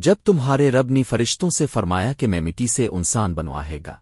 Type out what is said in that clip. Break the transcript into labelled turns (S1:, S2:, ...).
S1: جب تمہارے رب نے فرشتوں سے فرمایا کہ میں مٹی سے انسان بنواہے گا۔